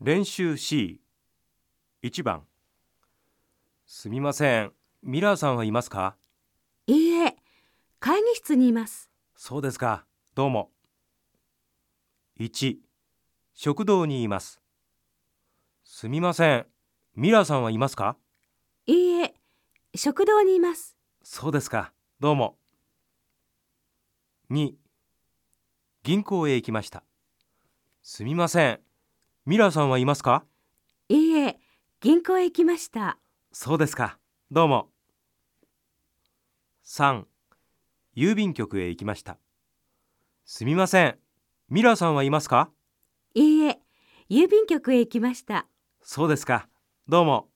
練習 C1 番。すみません。ミラーさんはいますか？いいえ、会議室にいます。そうですか。どうも。1食堂にいます。すみません。ミラーさんはいますか？いいえ、食堂にいます。そうですか。どうも。2銀行へ行きました。すみませんミラーさんはいますか？いいえ、銀行へ行きました。そうですか。どうも。3郵便局へ行きました。すみません。ミラーさんはいますか？いいえ、郵便局へ行きました。そうですか。どうも